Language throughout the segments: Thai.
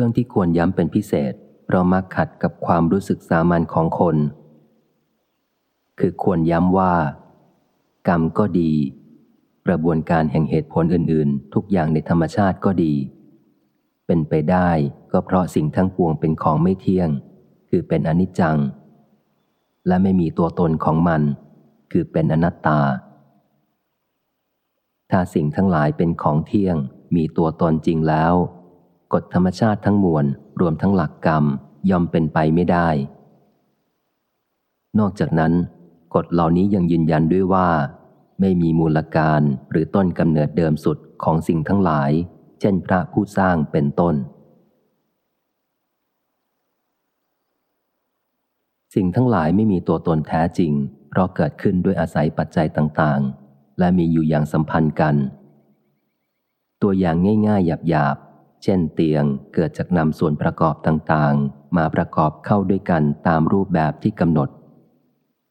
รื่องที่ควรย้ำเป็นพิเศษ เรามักขัดกับความรู้สึกสามัญของคน คือควรย้ำว่า กรรมก็ดี กระบวนการแห่งเหตุผลอื่น ๆ ทุกอย่างในธรรมชาติก็ดี เป็นไปได้ก็เพราะสิ่งทั้งปวงเป็นของไม่เที่ยง คือเป็นอนิจจัง และไม่มีตัวตนของมัน คือเป็นอนัตตา ถ้าสิ่งทั้งหลายเป็นของเที่ยง มีตัวตนจริงแล้ว กฎธรรมชาติทั้งมวลรวมทั้งหลักกรรมย่อมเป็นไปไม่ได้ นอกจากนั้น กฎเหล่านี้ยังยืนยันด้วยว่า ไม่มีมูลการหรือต้นกำเนิดเดิมสุดของสิ่งทั้งหลาย เช่นพระผู้สร้างเป็นต้น สิ่งทั้งหลายไม่มีตัวตนแท้จริง เพราะเกิดขึ้นด้วยอาศัยปัจจัยต่างๆ และมีอยู่อย่างสัมพันธ์กัน ตัวอย่างง่ายๆหยาบ เช่นเตียงเกิดจากนำส่วนประกอบต่างๆ มาประกอบเข้าด้วยกันตามรูปแบบที่กำหนด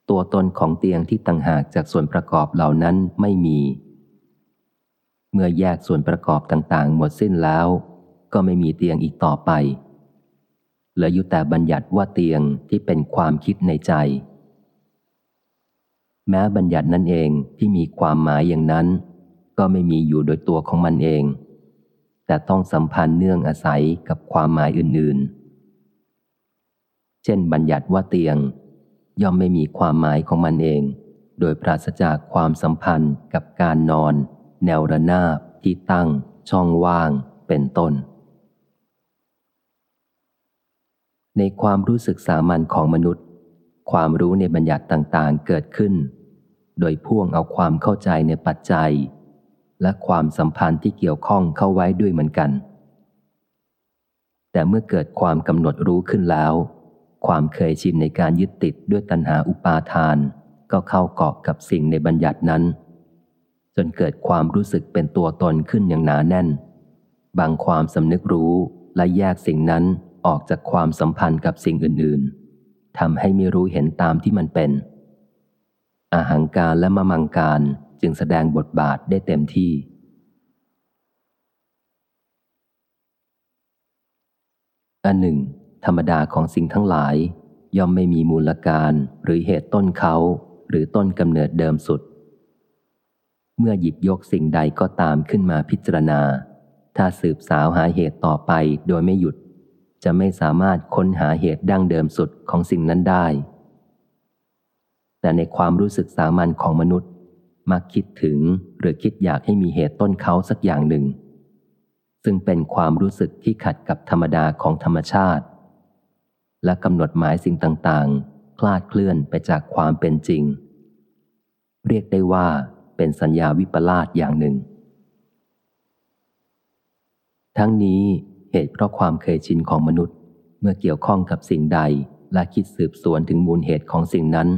ตัวตนของเตียงที่ต่างหากจากส่วนประกอบเหล่านั้นไม่มี เมื่อแยกส่วนประกอบต่างๆ หมดสิ้นแล้ว ก็ไม่มีเตียงอีกต่อไปเหลืออยู่แต่บัญญัติว่าเตียงที่เป็นความคิดในใจ แม้บัญญัตินั่นเองที่มีความหมายอย่างนั้น ก็ไม่มีอยู่โดยตัวของมันเอง แต่ต้องสัมพันธ์เนื่องอาศัยกับความหมายอื่นๆ เช่นบัญญัติว่าเตียง ย่อมไม่มีความหมายของมันเอง โดยปราศจากความสัมพันธ์กับการนอน แนวระนาบที่ตั้ง ช่องว่าง เป็นต้น ในความรู้สึกสามัญของมนุษย์ ความรู้ในบัญญัติต่างๆเกิดขึ้น โดยพ่วงเอาความเข้าใจในปัจจัย และความสัมพันธ์ที่เกี่ยวข้องเข้าไว้ด้วยเหมือนกัน แต่เมื่อเกิดความกำหนดรู้ขึ้นแล้ว ความเคยชินในการยึดติดด้วยตัณหาอุปาทาน ก็เข้าเกาะกับสิ่งในบัญญัตินั้น จนเกิดความรู้สึกเป็นตัวตนขึ้นอย่างหนาแน่น บางความสำนึกรู้และแยกสิ่งนั้นออกจากความสัมพันธ์กับสิ่งอื่น ๆทำให้ไม่รู้เห็นตามที่มันเป็น อาหังการและมะมังการ จึงแสดงบทบาทได้เต็มที่ อันหนึ่ง ธรรมดาของสิ่งทั้งหลาย ย่อมไม่มีมูลการหรือเหตุต้นเขาหรือต้นกำเนิดเดิมสุด เมื่อหยิบยกสิ่งใดก็ตามขึ้นมาพิจารณา ถ้าสืบสาวหาเหตุต่อไปโดยไม่หยุด จะไม่สามารถค้นหาเหตุดั้งเดิมสุดของสิ่งนั้นได้แต่ในความรู้สึกสามัญของมนุษย์ มักคิดถึงหรือคิดอยากให้มีเหตุต้นเขาสักอย่างหนึ่ง ซึ่งเป็นความรู้สึกที่ขัดกับธรรมดาของธรรมชาติ และกำหนดหมายสิ่งต่างๆ คลาดเคลื่อนไปจากความเป็นจริง เรียกได้ว่าเป็นสัญญาวิปลาสอย่างหนึ่ง ทั้งนี้เหตุเพราะความเคยชินของมนุษย์ เมื่อเกี่ยวข้องกับสิ่งใดและคิดสืบสวนถึงมูลเหตุของสิ่งนั้น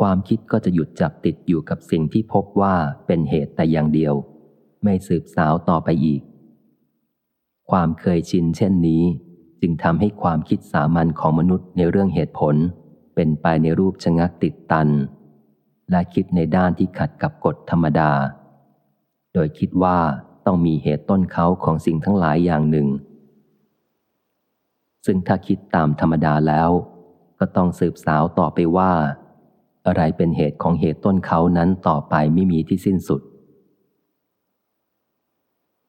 ความคิดก็จะหยุดจับติดอยู่กับสิ่งที่พบว่าเป็นเหตุแต่อย่างเดียว ไม่สืบสาวต่อไปอีก ความเคยชินเช่นนี้ จึงทำให้ความคิดสามัญของมนุษย์ในเรื่องเหตุผล เป็นไปในรูปชะงักติดตัน และคิดในด้านที่ขัดกับกฎธรรมดา โดยคิดว่าต้องมีเหตุต้นเขาของสิ่งทั้งหลายอย่างหนึ่ง ซึ่งถ้าคิดตามธรรมดาแล้ว ก็ต้องสืบสาวต่อไปว่า อะไรเป็นเหตุของเหตุต้นเขานั้นต่อไปไม่มีที่สิ้นสุด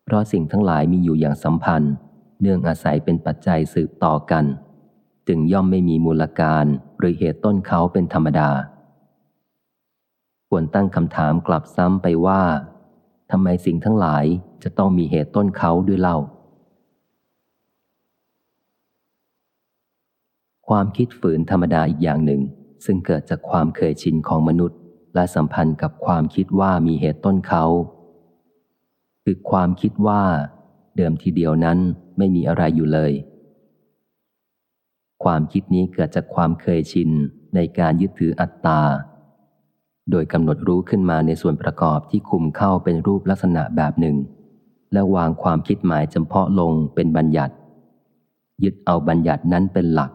เพราะสิ่งทั้งหลายมีอยู่อย่างสัมพันธ์ เนื่องอาศัยเป็นปัจจัยสืบต่อกัน จึงย่อมไม่มีมูลการหรือเหตุต้นเขาเป็นธรรมดา ควรตั้งคำถามกลับซ้ำไปว่าทำไมสิ่งทั้งหลายจะต้องมีเหตุต้นเขาด้วยเล่า ความคิดฝืนธรรมดาอีกอย่างหนึ่ง ซึ่งเกิดจากความเคยชินของมนุษย์ และสัมพันธ์กับความคิดว่ามีเหตุต้นเขาคือความคิดว่า เดิมทีเดียวนั้นไม่มีอะไรอยู่เลย ความคิดนี้เกิดจากความเคยชินในการยึดถืออัตตา โดยกำหนดรู้ขึ้นมาในส่วนประกอบที่คุมเข้าเป็นรูปลักษณะแบบหนึ่ง และวางความคิดหมายจำเพาะลงเป็นบัญญัติ ยึดเอาบัญญัตินั้นเป็นหลัก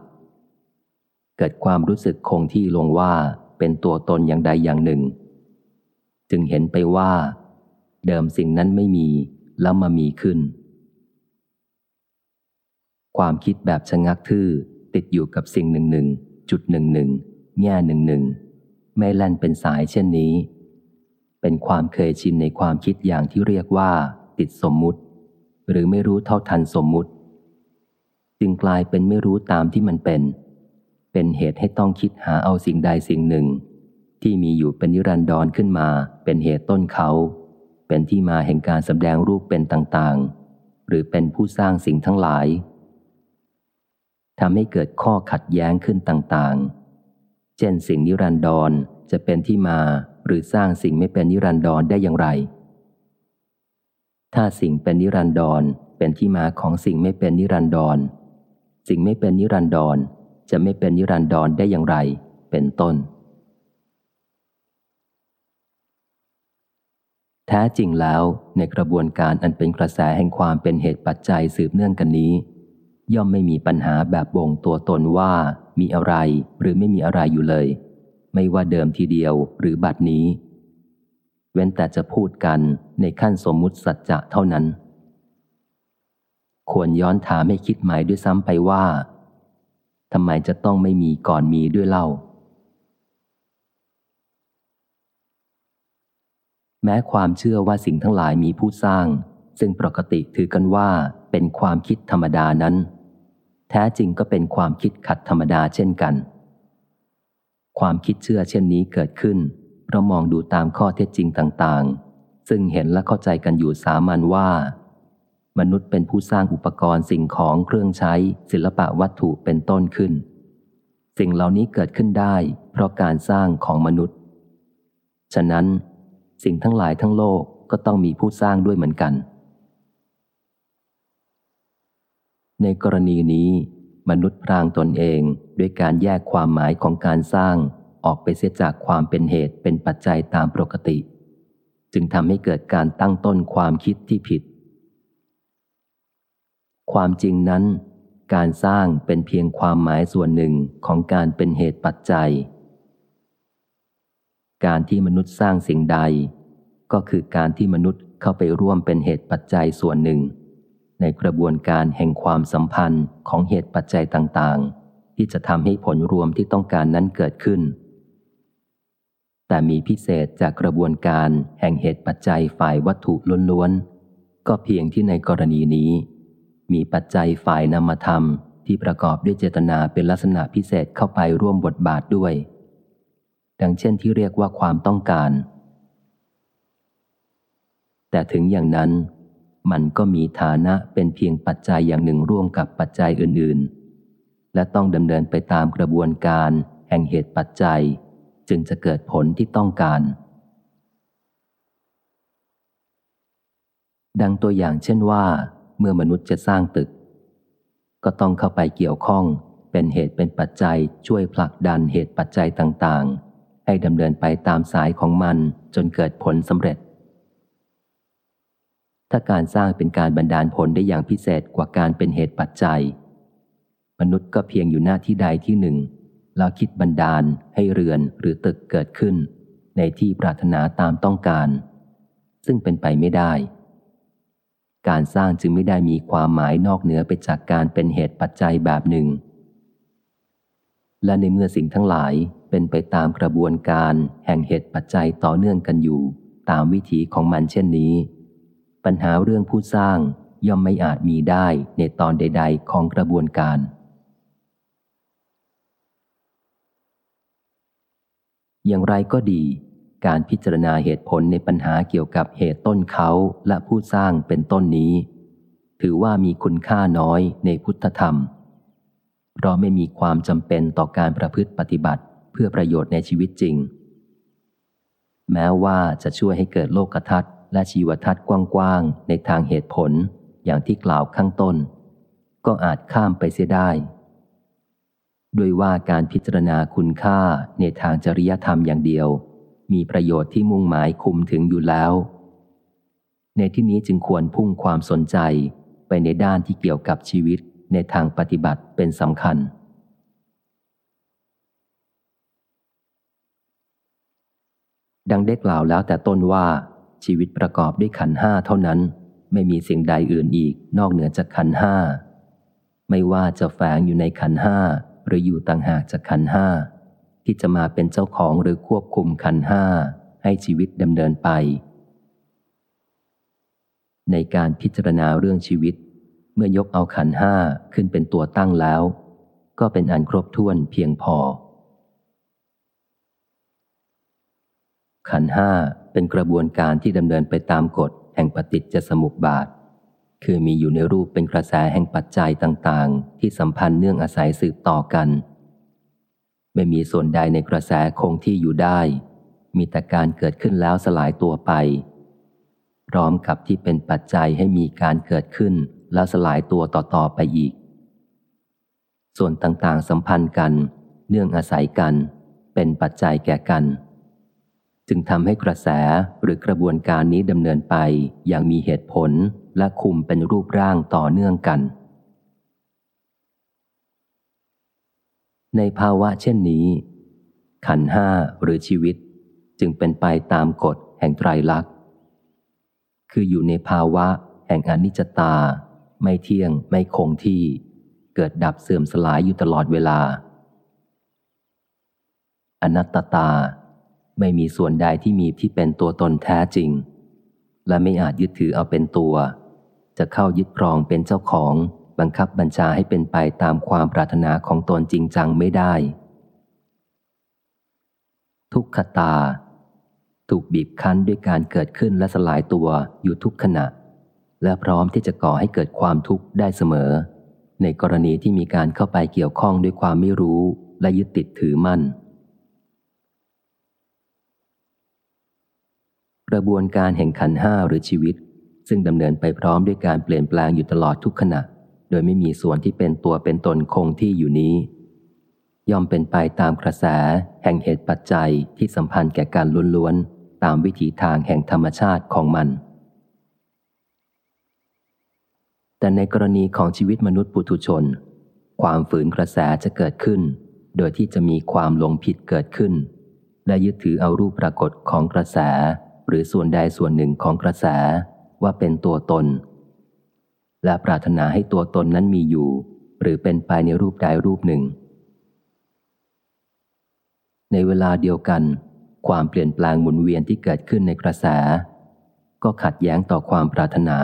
กิดความรู้สึกคงที่ลงว่าเป็นตัวตนอย่างใดอย่างหนึ่ง จึงเห็นไปว่า เดิมสิ่งนั้นไม่มีแล้วมามีขึ้น ความคิดแบบชะงักทื่อติดอยู่กับสิ่งหนึ่งหนึ่งจุดหนึ่งหนึ่งแง่หนึ่งหนึ่งไม่แล่นเป็นสายเช่นนี้ เป็นความเคยชินในความคิดอย่างที่เรียกว่า ติดสมมุติ หรือไม่รู้เท่าทันสมมุติ จึงกลายเป็นไม่รู้ตามที่มันเป็น เป็นเหตุให้ต้องคิดหาเอาสิ่งใดสิ่งหนึ่ง ที่มีอยู่เป็นนิรันดรขึ้นมา เป็นเหตุต้นเขา เป็นที่มาแห่งการสำแดงรูปเป็นต่างๆ หรือเป็นผู้สร้างสิ่งทั้งหลายทำให้เกิดข้อขัดแย้งขึ้นต่างๆ เช่นสิ่งนิรันดรจะเป็นที่มาหรือสร้างสิ่งไม่เป็นนิรันดรได้อย่างไร ถ้าสิ่งเป็นนิรันดรเป็นที่มาของสิ่งไม่เป็นนิรันดร สิ่งไม่เป็นนิรันดร จะไม่เป็นนิรันดรได้อย่างไร เป็นต้น แท้จริงแล้วในกระบวนการอันเป็นกระแสแห่งความเป็นเหตุปัจจัยสืบเนื่องกันนี้ ย่อมไม่มีปัญหาแบบบ่งตัวตนว่ามีอะไรหรือไม่มีอะไรอยู่เลย ไม่ว่าเดิมทีเดียวหรือบัดนี้ เว้นแต่จะพูดกันในขั้นสมมุติสัจจะเท่านั้น ควรย้อนถามให้คิดหมายด้วยซ้ำไปว่า ทำไมจะต้องไม่มีก่อนมีด้วยเล่า แม้ความเชื่อว่าสิ่งทั้งหลายมีผู้สร้าง ซึ่งปกติถือกันว่าเป็นความคิดธรรมดานั้น แท้จริงก็เป็นความคิดขัดธรรมดาเช่นกัน ความคิดเชื่อเช่นนี้เกิดขึ้นเพราะมองดูตามข้อเท็จจริงต่างๆ ซึ่งเห็นและเข้าใจกันอยู่สามัญว่า มนุษย์เป็นผู้สร้างอุปกรณ์สิ่งของเครื่องใช้ ศิลปะวัตถุเป็นต้นขึ้น สิ่งเหล่านี้เกิดขึ้นได้ เพราะการสร้างของมนุษย์ ฉะนั้น สิ่งทั้งหลายทั้งโลกก็ต้องมีผู้สร้างด้วยเหมือนกัน ในกรณีนี้ มนุษย์พรางตนเองด้วยการแยกความหมายของการสร้างออกไปเสียจากความเป็นเหตุเป็นปัจจัยตามปกติ จึงทำให้เกิดการตั้งต้นความคิดที่ผิด ความจริงนั้น การสร้างเป็นเพียงความหมายส่วนหนึ่งของการเป็นเหตุปัจจัย การที่มนุษย์สร้างสิ่งใด ก็คือการที่มนุษย์เข้าไปร่วมเป็นเหตุปัจจัยส่วนหนึ่ง ในกระบวนการแห่งความสัมพันธ์ของเหตุปัจจัยต่างๆ ที่จะทำให้ผลรวมที่ต้องการนั้นเกิดขึ้น แต่มีพิเศษจากกระบวนการแห่งเหตุปัจจัยฝ่ายวัตถุล้วนๆก็เพียงที่ในกรณีนี้ มีปัจจัยฝ่ายนามธรรมที่ประกอบด้วยเจตนาเป็นลักษณะพิเศษเข้าไปร่วมบทบาทด้วย ดังเช่นที่เรียกว่าความต้องการ แต่ถึงอย่างนั้น มันก็มีฐานะเป็นเพียงปัจจัยอย่างหนึ่งร่วมกับปัจจัยอื่น ๆ และต้องดำเนินไปตามกระบวนการ แห่งเหตุปัจจัย จึงจะเกิดผลที่ต้องการ ดังตัวอย่างเช่นว่า เมื่อมนุษย์จะสร้างตึก ก็ต้องเข้าไปเกี่ยวข้องเป็นเหตุเป็นปัจจัยช่วยผลักดันเหตุปัจจัยต่างๆ ให้ดำเนินไปตามสายของมันจนเกิดผลสำเร็จ ถ้าการสร้างเป็นการบันดาลผลได้อย่างพิเศษกว่าการเป็นเหตุปัจจัย มนุษย์ก็เพียงอยู่หน้าที่ใดที่หนึ่ง แล้วคิดบันดาลให้เรือนหรือตึกเกิดขึ้น ในที่ปรารถนาตามต้องการ ซึ่งเป็นไปไม่ได้ การสร้างจึงไม่ได้มีความหมายนอกเหนือไปจากการเป็นเหตุปัจจัยแบบหนึ่ง และในเมื่อสิ่งทั้งหลายเป็นไปตามกระบวนการแห่งเหตุปัจจัยต่อเนื่องกันอยู่ ตามวิถีของมันเช่นนี้ ปัญหาเรื่องผู้สร้างย่อมไม่อาจมีได้ในตอนใด ๆ ของกระบวนการอย่างไรก็ดี การพิจารณาเหตุผลในปัญหาเกี่ยวกับเหตุต้นเขาและผู้สร้างเป็นต้นนี้ ถือว่ามีคุณค่าน้อยในพุทธธรรม เพราะไม่มีความจำเป็นต่อการประพฤติปฏิบัติเพื่อประโยชน์ในชีวิตจริง แม้ว่าจะช่วยให้เกิดโลกทัศน์และชีวทัศน์กว้างๆในทางเหตุผลอย่างที่กล่าวข้างต้น ก็อาจข้ามไปเสียได้ด้วยว่าการพิจารณาคุณค่าในทางจริยธรรมอย่างเดียว มีประโยชน์ที่มุ่งหมายคุมถึงอยู่แล้ว ในที่นี้จึงควรพุ่งความสนใจไปในด้านที่เกี่ยวกับชีวิตในทางปฏิบัติเป็นสำคัญ ดังได้กล่าวแล้วแต่ต้นว่าชีวิตประกอบด้วยขันห้าเท่านั้น ไม่มีสิ่งใดอื่นอีกนอกเหนือจากขันห้า ไม่ว่าจะแฝงอยู่ในขันห้าหรืออยู่ต่างหากจากขันห้า ที่จะมาเป็นเจ้าของหรือควบคุมขันห้าให้ชีวิตดำเนินไป ในการพิจารณาเรื่องชีวิต เมื่อยกเอาขันห้าขึ้นเป็นตัวตั้งแล้ว ก็เป็นอันครบถ้วนเพียงพอ ขันห้าเป็นกระบวนการที่ดำเนินไปตามกฎแห่งปฏิจจสมุปบาท คือมีอยู่ในรูปเป็นกระแสแห่งปัจจัยต่างๆ ที่สัมพันธ์เนื่องอาศัยสืบต่อกัน ไม่มีส่วนใดในกระแสคงที่อยู่ได้ มีแต่การเกิดขึ้นแล้วสลายตัวไป พร้อมกับที่เป็นปัจจัยให้มีการเกิดขึ้นแล้วสลายตัวต่อๆไปอีก ส่วนต่างๆ สัมพันธ์กัน เนื่องอาศัยกัน เป็นปัจจัยแก่กัน จึงทำให้กระแสหรือกระบวนการนี้ดำเนินไปอย่างมีเหตุผลและคุมเป็นรูปร่างต่อเนื่องกัน ในภาวะเช่นนี้ ขันห้าหรือชีวิตจึงเป็นไปตามกฎแห่งไตรลักษณ์ คืออยู่ในภาวะแห่งอนิจจตา ไม่เที่ยงไม่คงที่ เกิดดับเสื่อมสลายอยู่ตลอดเวลา อนัตตา ไม่มีส่วนใดที่มีที่เป็นตัวตนแท้จริง และไม่อาจยึดถือเอาเป็นตัว จะเข้ายึดครองเป็นเจ้าของ บังคับบัญชาให้เป็นไปตามความปรารถนาของตนจริงจังไม่ได้ ทุกขตา ถูกบีบคั้นด้วยการเกิดขึ้นและสลายตัวอยู่ทุกขณะ และพร้อมที่จะก่อให้เกิดความทุกข์ได้เสมอ ในกรณีที่มีการเข้าไปเกี่ยวข้องด้วยความไม่รู้และยึดติดถือมั่น กระบวนการแห่งขันห้าหรือชีวิตซึ่งดำเนินไปพร้อมด้วยการเปลี่ยนแปลงอยู่ตลอดทุกขณะ โดยไม่มีส่วนที่เป็นตัวเป็นตนคงที่อยู่นี้ ย่อมเป็นไปตามกระแสแห่งเหตุปัจจัยที่สัมพันธ์แก่การล้วนๆ ตามวิถีทางแห่งธรรมชาติของมัน แต่ในกรณีของชีวิตมนุษย์ปุถุชน ความฝืนกระแสจะเกิดขึ้น โดยที่จะมีความหลงผิดเกิดขึ้น และยึดถือเอารูปปรากฏของกระแส หรือส่วนใดส่วนหนึ่งของกระแสว่าเป็นตัวตน และปรารถนาให้ตัวตนนั้นมีอยู่ หรือเป็นไปในรูปใดรูปหนึ่ง ในเวลาเดียวกัน ความเปลี่ยนแปลงหมุนเวียนที่เกิดขึ้นในกระแส ก็ขัดแย้งต่อความปรารถนา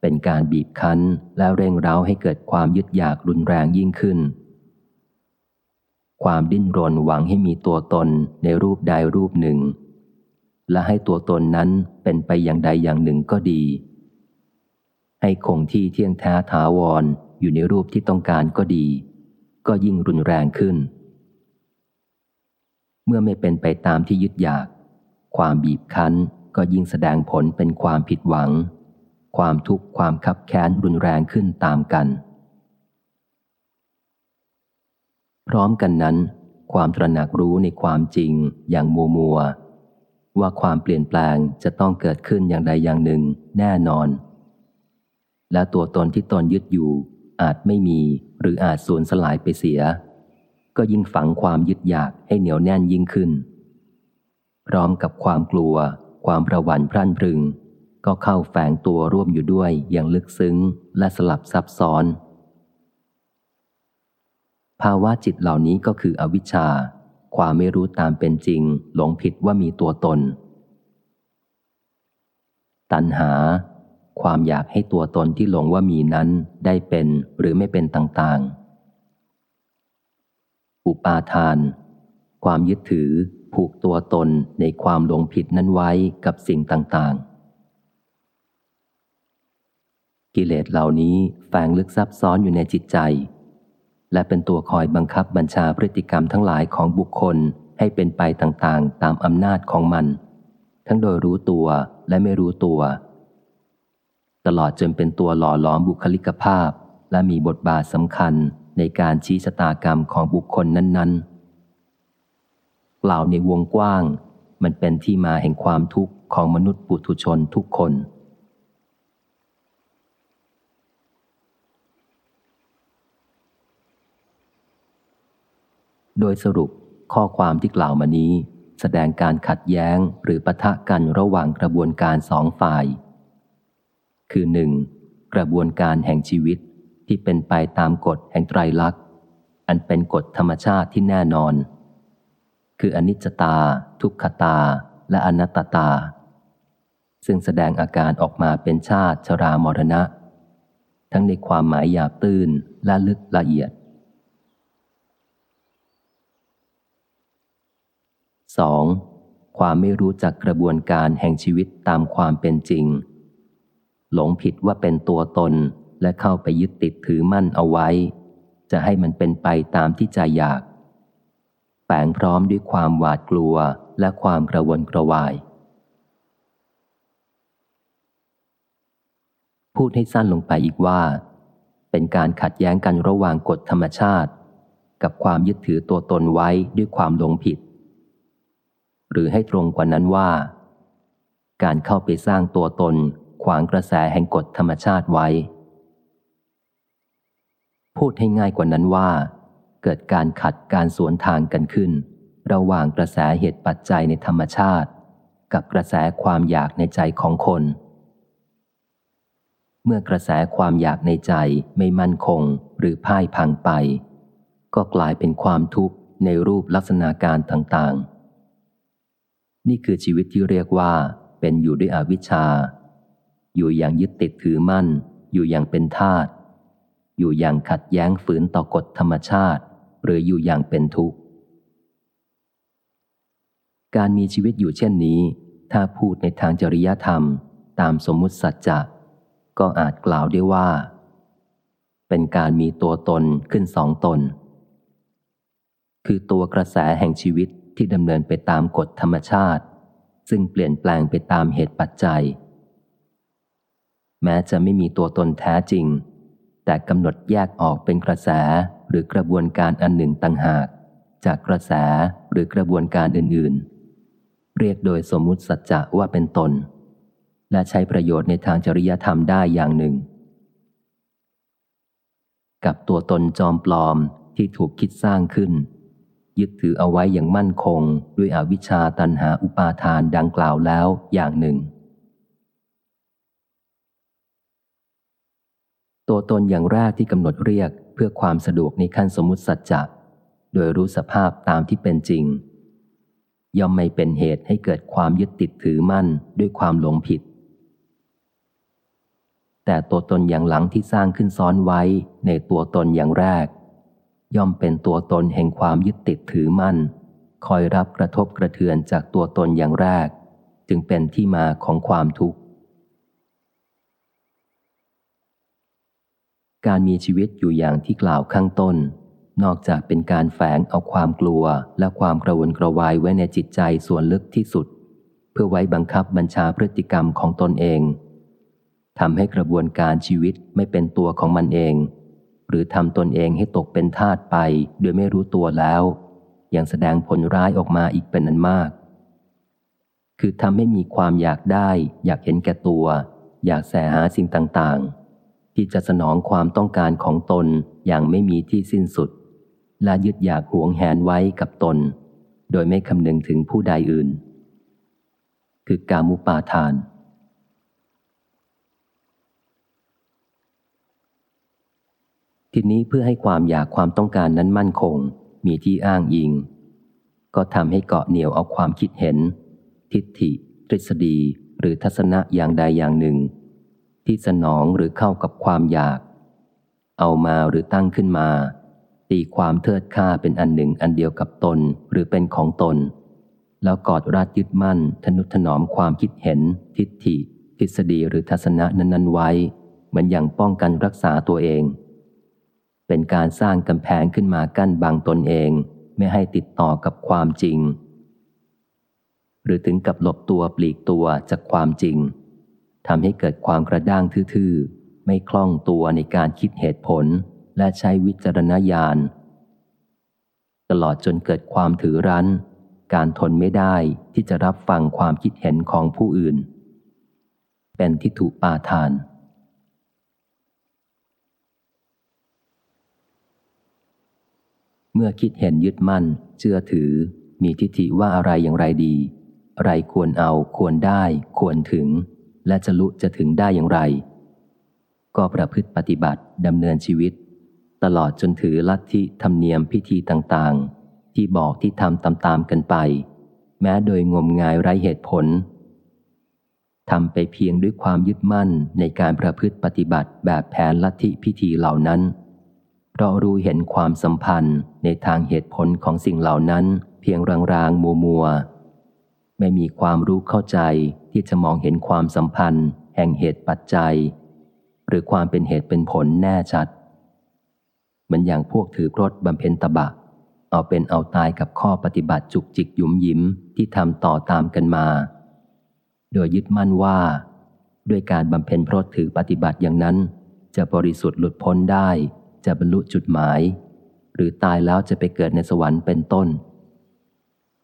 เป็นการบีบคั้นและเร่งเร้าให้เกิดความยึดอยากรุนแรงยิ่งขึ้น ความดิ้นรนหวังให้มีตัวตนในรูปใดรูปหนึ่ง และให้ตัวตนนั้นเป็นไปอย่างใดอย่างหนึ่งก็ดี ให้คงที่เที่ยงแท้ถาวรออยู่ในรูปที่ต้องการก็ดี ก็ยิ่งรุนแรงขึ้น เมื่อไม่เป็นไปตามที่ยึดอยาก ความบีบคั้นก็ยิ่งแสดงผลเป็นความผิดหวัง ความทุกข์ความคับแค้นรุนแรงขึ้นตามกัน พร้อมกันนั้น ความตระหนักรู้ในความจริงอย่างมัวมัวว่าความเปลี่ยนแปลงจะต้องเกิดขึ้นอย่างใดอย่างหนึ่งแน่นอน และตัวตนที่ตนยึดอยู่ อาจไม่มีหรืออาจสูญสลายไปเสีย ก็ยิ่งฝังความยึดอยากให้เหนียวแน่นยิ่งขึ้น พร้อมกับความกลัว ความประหวั่นพรั่นพรึง ก็เข้าแฝงตัวร่วมอยู่ด้วยอย่างลึกซึ้งและสลับซับซ้อน ภาวะจิตเหล่านี้ก็คืออวิชชา ความไม่รู้ตามเป็นจริง หลงผิดว่ามีตัวตน ตัณหา ความอยากให้ตัวตนที่หลงว่ามีนั้นได้เป็นหรือไม่เป็นต่างๆ อุปาทาน ความยึดถือผูกตัวตนในความหลงผิดนั้นไว้กับสิ่งต่างๆ กิเลสเหล่านี้แฝงลึกซับซ้อนอยู่ในจิตใจ และเป็นตัวคอยบังคับบัญชาพฤติกรรมทั้งหลายของบุคคลให้เป็นไปต่างๆ ตามอำนาจของมัน ทั้งโดยรู้ตัวและไม่รู้ตัว ตลอดจนเป็นตัวหล่อหลอมบุคลิกภาพ และมีบทบาทสำคัญในการชี้ชะตากรรมของบุคคลนั้น ๆ กล่าวในวงกว้าง มันเป็นที่มาแห่งความทุกข์ของมนุษย์ปุถุชนทุกคน โดยสรุปข้อความที่กล่าวมานี้ แสดงการขัดแย้งหรือปะทะกันระหว่างกระบวนการสองฝ่าย คือหนึ่งกระบวนการแห่งชีวิตที่เป็นไปตามกฎแห่งไตรลักษณ์ อันเป็นกฎธรรมชาติที่แน่นอน คืออนิจจตา ทุกขตา และอนัตตา ซึ่งแสดงอาการออกมาเป็นชาติชรามรณะ ทั้งในความหมายหยาบตื้นและลึกละเอียด 2. ความไม่รู้จักกระบวนการแห่งชีวิตตามความเป็นจริง หลงผิดว่าเป็นตัวตนและเข้าไปยึดติดถือมั่นเอาไว้ จะให้มันเป็นไปตามที่ใจอยาก แฝงพร้อมด้วยความหวาดกลัวและความกระวนกระวาย พูดให้สั้นลงไปอีกว่า เป็นการขัดแย้งกันระหว่างกฎธรรมชาติ กับความยึดถือตัวตนไว้ด้วยความหลงผิด หรือให้ตรงกว่านั้นว่า การเข้าไปสร้างตัวตน ขวางกระแสแห่งกฎธรรมชาติไว้ พูดให้ง่ายกว่านั้นว่า เกิดการขัดการสวนทางกันขึ้น ระหว่างกระแสเหตุปัจจัยในธรรมชาติ กับกระแสความอยากในใจของคน เมื่อกระแสความอยากในใจไม่มั่นคงหรือพ่ายพังไป ก็กลายเป็นความทุกข์ในรูปลักษณะการต่างๆ นี่คือชีวิตที่เรียกว่าเป็นอยู่ด้วยอวิชชา อยู่อย่างยึดติดถือมั่น อยู่อย่างเป็นทาตอยู่อย่างขัดแย้งฝืนต่อกฎธรรมชาติ หรืออยู่อย่างเป็นทุกข์ การมีชีวิตอยู่เช่นนี้ ถ้าพูดในทางจริยธรรม ตามสมมุติสัจจะก็อาจกล่าวได้ว่า เป็นการมีตัวตนขึ้นสองตน คือตัวกระแสแห่งชีวิตที่ดำเนินไปตามกฎธรรมชาติ ซึ่งเปลี่ยนแปลงไปตามเหตุปัจจัย แม้จะไม่มีตัวตนแท้จริง แต่กำหนดแยกออกเป็นกระแสหรือกระบวนการอันหนึ่งต่างหาก จากกระแสหรือกระบวนการอื่นๆ เรียกโดยสมมุติสัจจะว่าเป็นตน และใช้ประโยชน์ในทางจริยธรรมได้อย่างหนึ่ง กับตัวตนจอมปลอมที่ถูกคิดสร้างขึ้น ยึดถือเอาไว้อย่างมั่นคง ด้วยอวิชชาตันหาอุปาทานดังกล่าวแล้วอย่างหนึ่ง ตัวตนอย่างแรกที่กำหนดเรียกเพื่อความสะดวกในขั้นสมมติสัจจะโดยรู้สภาพตามที่เป็นจริง ย่อมไม่เป็นเหตุให้เกิดความยึดติดถือมั่นด้วยความหลงผิด แต่ตัวตนอย่างหลังที่สร้างขึ้นซ้อนไว้ในตัวตนอย่างแรก ย่อมเป็นตัวตนแห่งความยึดติดถือมั่น คอยรับกระทบกระเทือนจากตัวตนอย่างแรก จึงเป็นที่มาของความทุกข์ การมีชีวิตอยู่อย่างที่กล่าวข้างต้น นอกจากเป็นการแฝงเอาความกลัวและความกระวนกระวายไว้ในจิตใจส่วนลึกที่สุด เพื่อไว้บังคับบัญชาพฤติกรรมของตนเองทำให้กระบวนการชีวิตไม่เป็นตัวของมันเอง หรือทำตนเองให้ตกเป็นทาสไปโดยไม่รู้ตัวแล้ว ยังแสดงผลร้ายออกมาอีกเป็นอันมาก คือทำให้มีความอยากได้ อยากเห็นแก่ตัว อยากแสหาสิ่งต่างๆ ที่จะสนองความต้องการของตนอย่างไม่มีที่สิ้นสุด และยึดอยากหวงแหนไว้กับตน โดยไม่คำนึงถึงผู้ใดอื่น คือกามุปาทาน ทีนี้เพื่อให้ความอยากความต้องการนั้นมั่นคง มีที่อ้างอิง ก็ทำให้เกาะเหนี่ยวเอาความคิดเห็น ทิฏฐิ ทฤษฎี หรือทัศนะอย่างใดอย่างหนึ่ง ที่สนองหรือเข้ากับความอยาก เอามาหรือตั้งขึ้นมา ตีความเทิดค่าเป็นอันหนึ่งอันเดียวกับตนหรือเป็นของตน แล้วกอดรัดยึดมั่น ทนุถนอมความคิดเห็น ทิฏฐิ ทฤษฎีหรือทัศนะนั้นๆไว้ เหมือนอย่างป้องกันรักษาตัวเอง เป็นการสร้างกำแพงขึ้นมากั้นบังตนเองไม่ให้ติดต่อกับความจริง หรือถึงกับหลบตัวปลีกตัวจากความจริง ทำให้เกิดความกระด้างทื่อๆ ไม่คล่องตัวในการคิดเหตุผลและใช้วิจารณญาณ ตลอดจนเกิดความถือรั้น การทนไม่ได้ที่จะรับฟังความคิดเห็นของผู้อื่น เป็นทิฏฐุปาทาน เมื่อคิดเห็นยึดมั่น เชื่อถือ มีทิฏฐิว่าอะไรอย่างไรดีอะไรควรเอาควรได้ ควรถึง และจะลุจะถึงได้อย่างไร ก็ประพฤติปฏิบัติดำเนินชีวิต ตลอดจนถือลัทธิธรรมเนียมพิธีต่างๆ ที่บอกที่ทำตามๆกันไป แม้โดยงมงายไร้เหตุผลทำไปเพียงด้วยความยึดมั่นในการประพฤติปฏิบัติแบบแผนลัทธิพิธีเหล่านั้น เพราะรู้เห็นความสัมพันธ์ในทางเหตุผลของสิ่งเหล่านั้น เพียงรางๆมัวมัวไม่มีความรู้เข้าใจที่จะมองเห็นความสัมพันธ์ แห่งเหตุปัจจัย หรือความเป็นเหตุเป็นผลแน่ชัด เหมือนอย่างพวกถือกรดบำเพ็ญตบะ เอาเป็นเอาตายกับข้อปฏิบัติจุกจิกยุ่มยิ้มที่ทำต่อตามกันมา โดยยึดมั่นว่า ด้วยการบำเพ็ญพรตถือปฏิบัติอย่างนั้น จะบริสุทธิ์หลุดพ้นได้ จะบรรลุจุดหมาย หรือตายแล้วจะไปเกิดในสวรรค์เป็นต้น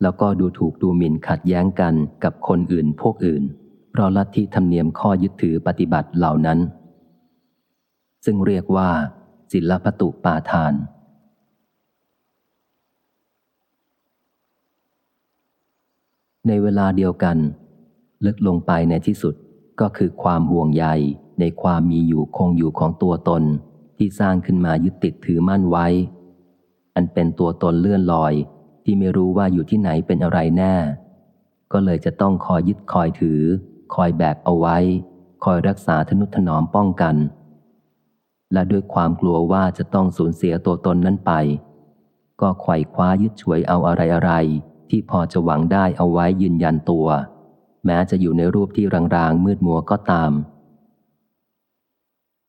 แล้วก็ดูถูกดูหมิ่นขัดแย้งกันกับคนอื่นพวกอื่น เพราะลัทธิธรรมเนียมข้อยึดถือปฏิบัติเหล่านั้น ซึ่งเรียกว่าศิลปตุปาทาน ในเวลาเดียวกัน ลึกลงไปในที่สุดก็คือความห่วงใยในความมีอยู่คงอยู่ของตัวตนที่สร้างขึ้นมายึดติดถือมั่นไว้ อันเป็นตัวตนเลื่อนลอย ที่ไม่รู้ว่าอยู่ที่ไหนเป็นอะไรแน่ ก็เลยจะต้องคอยยึดคอยถือ คอยแบกเอาไว้ คอยรักษาทนุถนอมป้องกัน และด้วยความกลัวว่าจะต้องสูญเสียตัวตนนั้นไป ก็ไขว่คว้ายึดฉวยเอาอะไรอะไรที่พอจะหวังได้เอาไว้ยืนยันตัว แม้จะอยู่ในรูปที่รางๆมืดมัวก็ตาม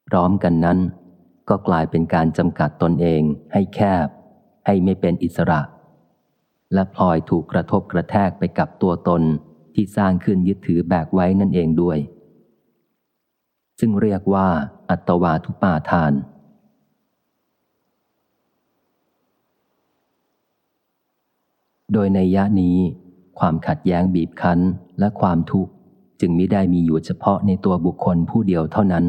พร้อมกันนั้น ก็กลายเป็นการจำกัดตนเองให้แคบ ให้ไม่เป็นอิสระ และพลอยถูกกระทบกระแทกไปกับตัวตนที่สร้างขึ้นยึดถือแบกไว้นั่นเองด้วย ซึ่งเรียกว่า อัตวาทุปาทาน โดยในยะนี้ ความขัดแย้งบีบคั้นและความทุกข์จึงไม่ได้มีอยู่เฉพาะในตัวบุคคลผู้เดียวเท่านั้น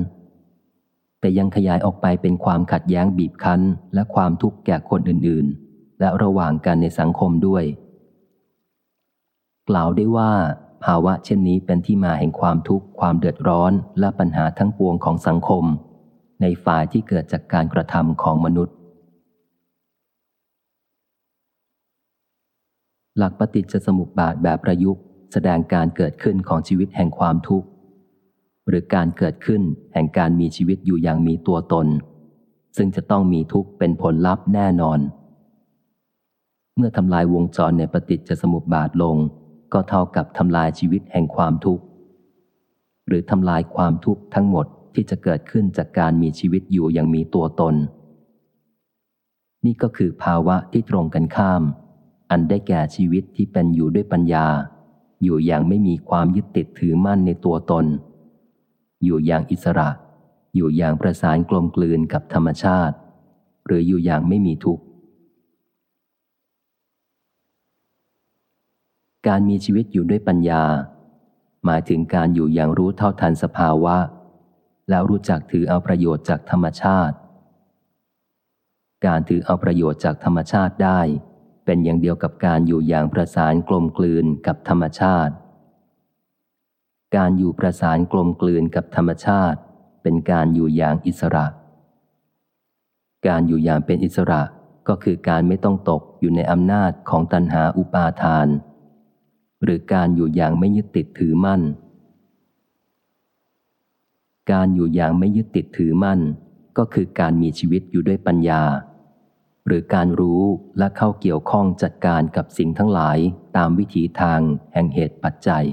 แต่ยังขยายออกไปเป็นความขัดแย้งบีบคั้นและความทุกข์แก่คนอื่นๆ และระหว่างกันในสังคมด้วย กล่าวได้ว่า ภาวะเช่นนี้เป็นที่มาแห่งความทุกข์ความเดือดร้อนและปัญหาทั้งปวงของสังคม ในฝ่ายที่เกิดจากการกระทำของมนุษย์ หลักปฏิจจสมุปบาทแบบประยุกต์ แสดงการเกิดขึ้นของชีวิตแห่งความทุกข์หรือการเกิดขึ้นแห่งการมีชีวิตอยู่อย่างมีตัวตน ซึ่งจะต้องมีทุกข์เป็นผลลัพธ์แน่นอน เมื่อทำลายวงจรในปฏิจจสมุปบาทลง ก็เท่ากับทำลายชีวิตแห่งความทุกข์ หรือทำลายความทุกข์ทั้งหมดที่จะเกิดขึ้นจากการมีชีวิตอยู่อย่างมีตัวตน นี่ก็คือภาวะที่ตรงกันข้าม อันได้แก่ชีวิตที่เป็นอยู่ด้วยปัญญา อยู่อย่างไม่มีความยึดติดถือมั่นในตัวตน อยู่อย่างอิสระ อยู่อย่างประสานกลมกลืนกับธรรมชาติ หรืออยู่อย่างไม่มีทุกข์ การมีชีวิตอยู่ด้วยปัญญา หมายถึงการอยู่อย่างรู้เท่าทันสภาวะ แล้วรู้จักถือเอาประโยชน์จากธรรมชาติ การถือเอาประโยชน์จากธรรมชาติได้ เป็นอย่างเดียวกับการอยู่อย่างประสานกลมกลืนกับธรรมชาติ การอยู่ประสานกลมกลืนกับธรรมชาติ เป็นการอยู่อย่างอิสระ การอยู่อย่างเป็นอิสระก็คือการไม่ต้องตกอยู่ในอำนาจของตัณหาอุปาทาน หรือการอยู่อย่างไม่ยึดติดถือมั่น การอยู่อย่างไม่ยึดติดถือมั่น ก็คือการมีชีวิตอยู่ด้วยปัญญา หรือการรู้และเข้าเกี่ยวข้องจัดการกับสิ่งทั้งหลายตามวิถีทางแห่งเหตุปัจจัย